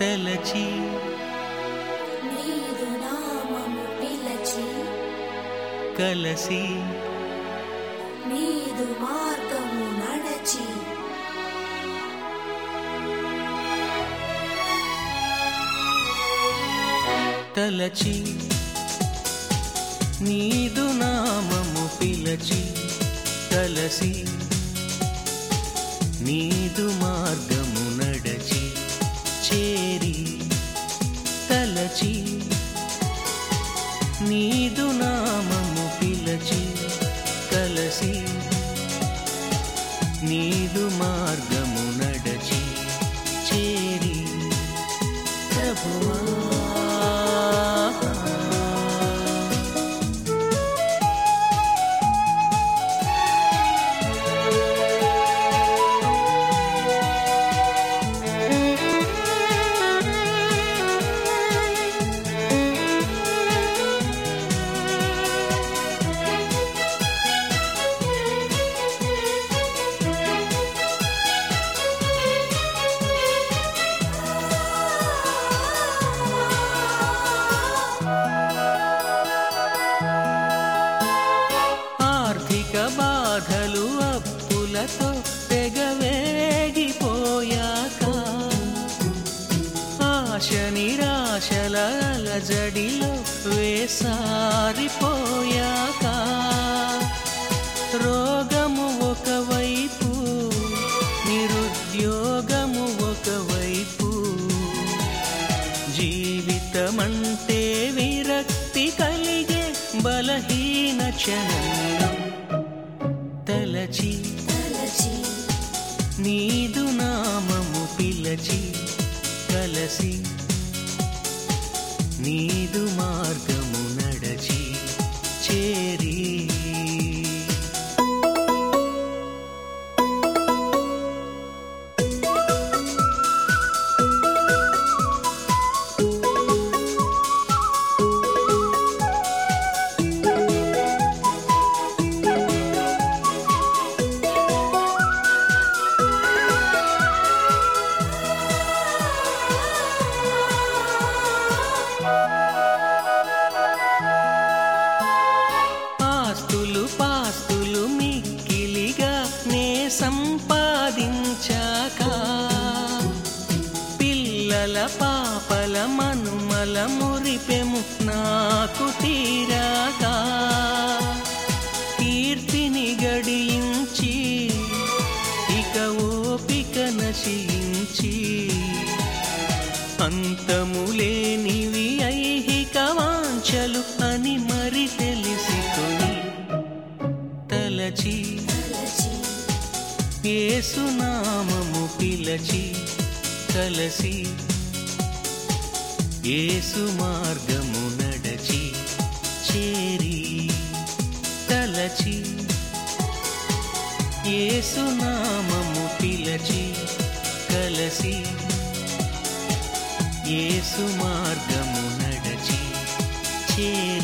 తలచి కలసి నీదు మార్గము నడచి. తలచి నీదు నామము పిలచి కలసి నీదు మార్గము నడచి చేరి తలచి నీదు నామము పిలచి కలసి నీదు మార్గము నడచి చేరి ప్రభువా ఆర్థిక బాధలు అప్పులతో తెగవేగిపోయాక ఆశ నిరాశల అలజడిలో వేసారిపోయాక రోగము ఒకవైపు నిరుద్యోగము ఒకవైపు జీవితమంటే విరక్తి కలిగే బలహీన క్షణంలో తలచి నీదు నామము పిలచి కలసి నీదు మార్గము పాపల మనుమల మురిపెము నాకు తీరాక కీర్తిని గడించి ఇక ఓపిక నశించి అంతములేనివి ఐహిక వాంఛలు అని మరి తెలిసికొని తలచి తలచి ఏసునామము పిలచి కలసి యేసు మార్గము నడచి చేరి తలచి యేసు నామము పిలచి కలసి యేసు మార్గము నడచి చేరి